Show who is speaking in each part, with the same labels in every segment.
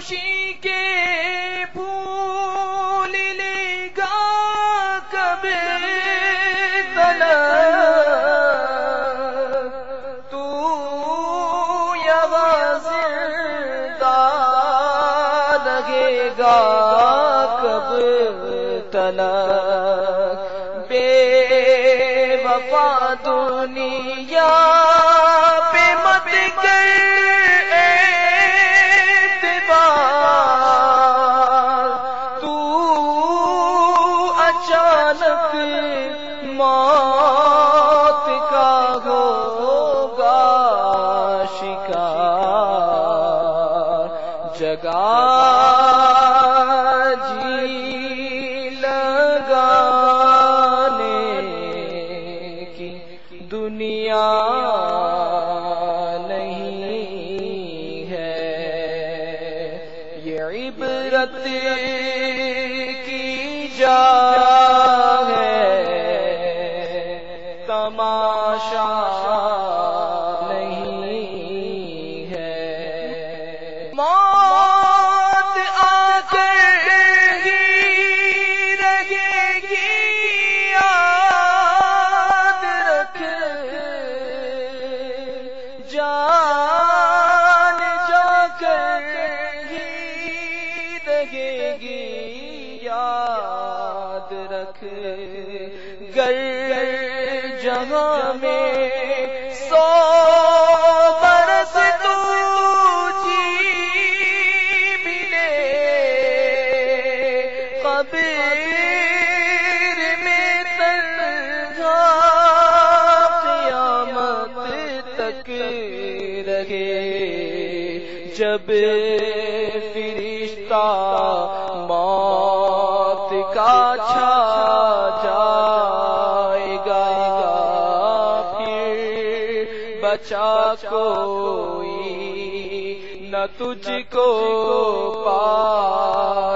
Speaker 1: خوشی کے پھول لے گا کب تلا تو یہاں لگے گا کب تلا بے وفا دنیا جگہ جی لگانے کی دنیا نہیں ہے۔ یہ عبرت کی جا ہے۔ تماشا جب فرشتہ موت کا چھا جائے گا پھر بچا کوئی نہ تجھ کو پائے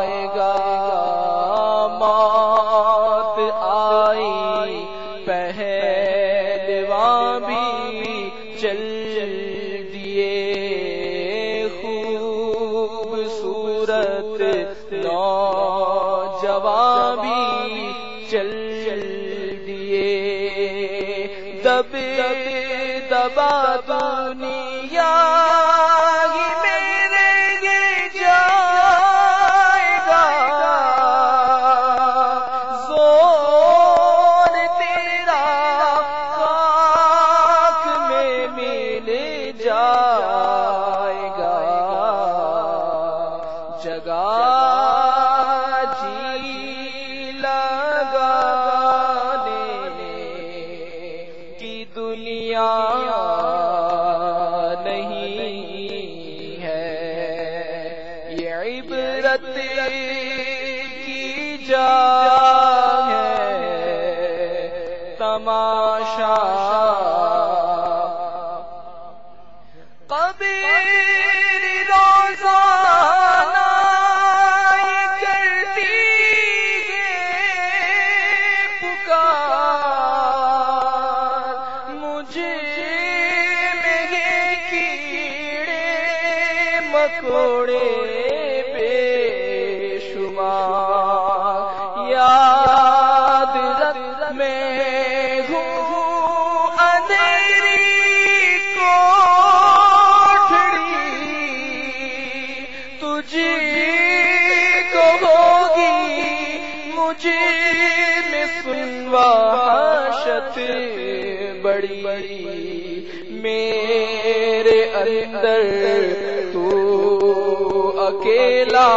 Speaker 1: چل دیے۔ دب دبا دنیا ہی تماشا. قبر روزانہ کرتی ہے پکار. مجھے میں کیڑے مکوڑے سنوا بڑی بڑی میرے اندر تو اکیلا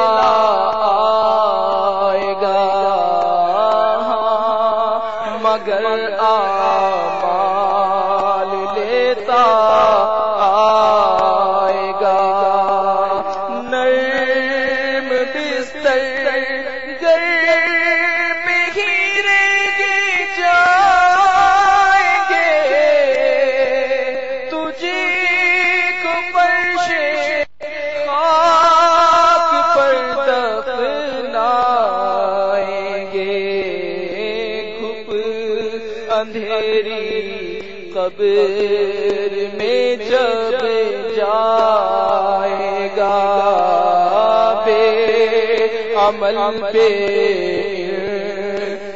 Speaker 1: اندھیری قبر میں جب جائے گا، بے عمل پہ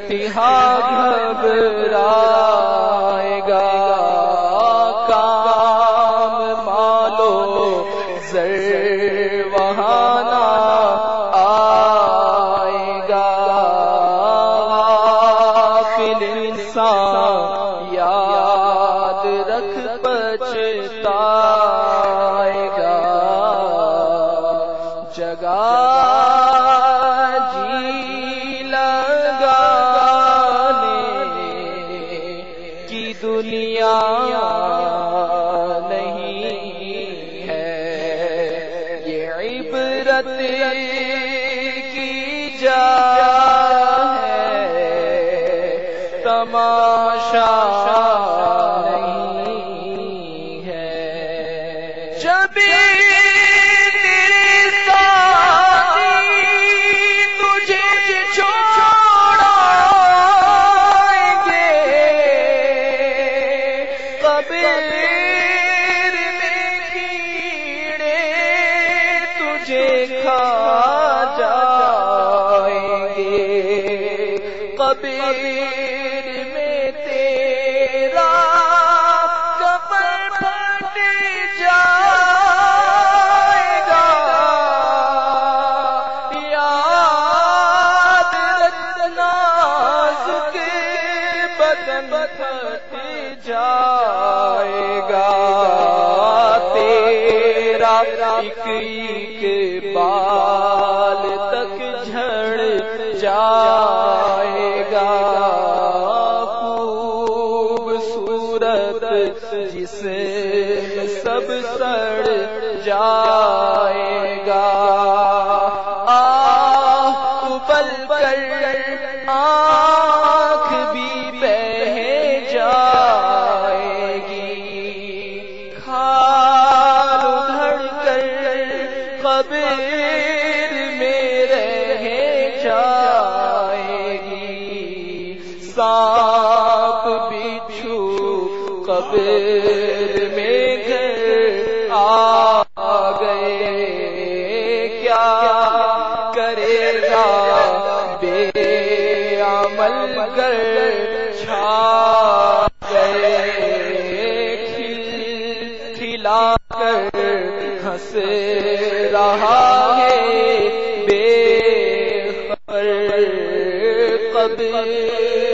Speaker 1: تہا گھبرائے گا۔ کام مالو، زر وہاں دنیا نہیں ہے۔ یہ عبرت کی جا ہے۔ تماشا نہیں ہے۔ جبھی میں تیرا کمر پھٹ جائے گا۔ یاد رکھنا سکے بدن پھٹ جائے گا۔ تیرا کے بعد ہے۔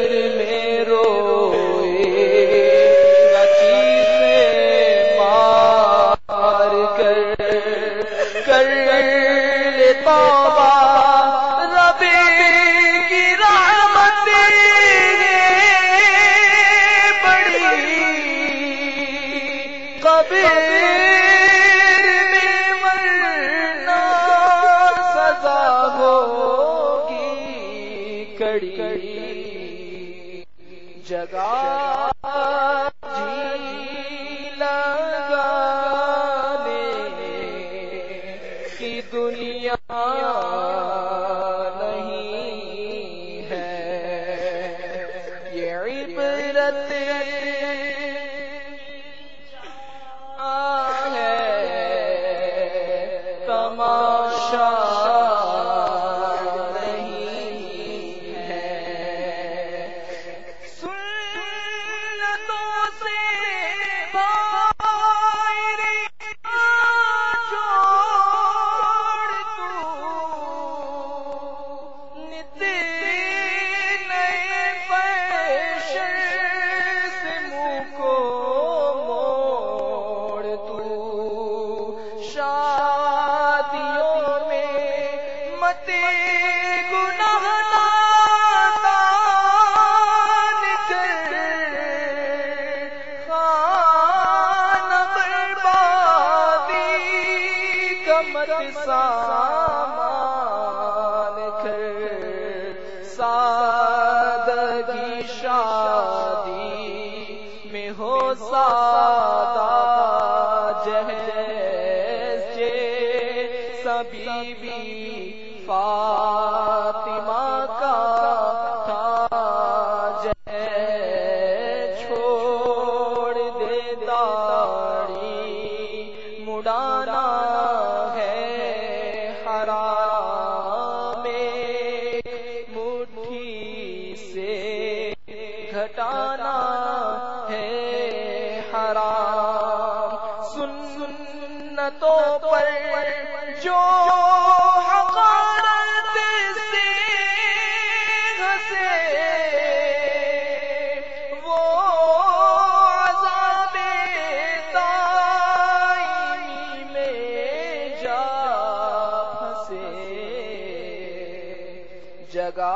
Speaker 1: سامان سادگی شادی میں ہو سادہ جہیز سبھی بھی فاطمہ گھٹانا ہے حرام۔ سن سنتوں پر جو حقارت سے ہنسے وہ عذاب دائمی میں جا پھنسے۔ جگہ